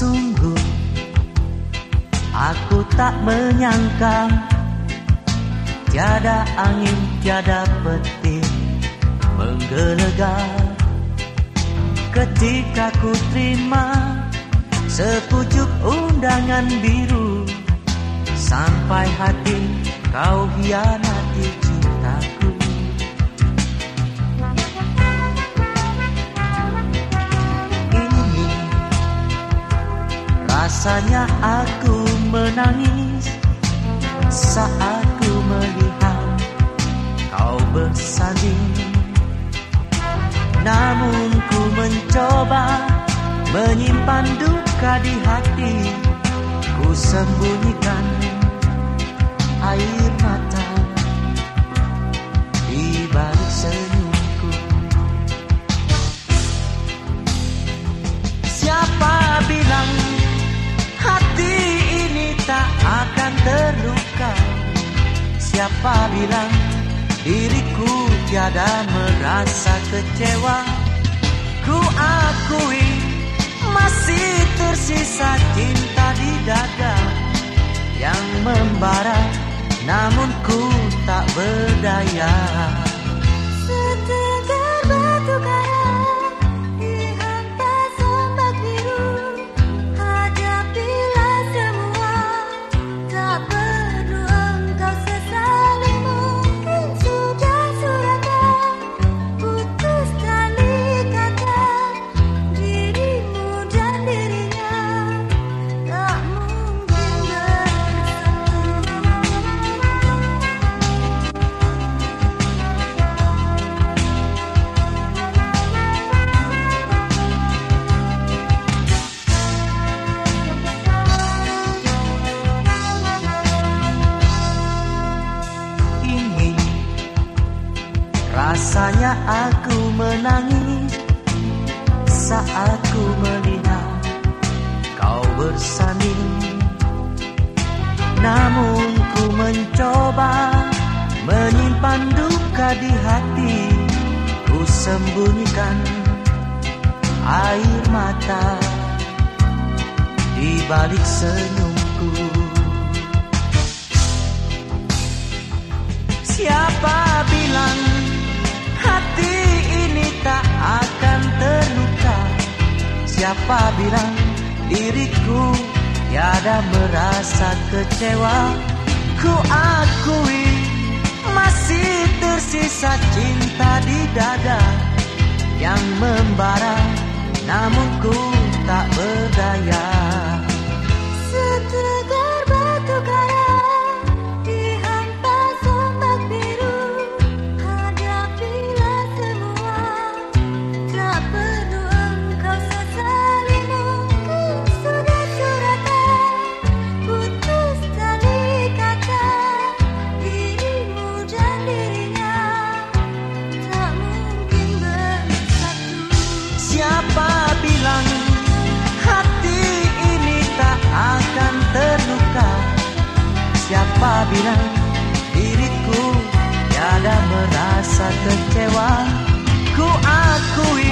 sungguh. Aku tak menyangka Tiada angin, tiada petir Menggelegar. Ketika ku terima Sepucuk undangan biru Sampai hati kau hianati cintaku. Rasanya aku menangis Saat ku melihat kau bersanding. Namun ku mencoba menyimpan duka di hati Ku sembunyikan air mata Siapa bilang diriku tiada merasa kecewa? Ku akui masih tersisa cinta di dada Yang membara namun ku tak berdaya Rasanya aku menangis Saat ku melihat kau bersanding. Namun ku mencoba Menyimpan duka di hati. Ku sembunyikan air mata Di balik senyumku. Siapa bilang Siapa bilang diriku tiada merasa kecewa? Ku akui masih tersisa cinta di dada Yang membara namun ku tak berdaya Bilang diriku tiada merasa kecewa Ku akui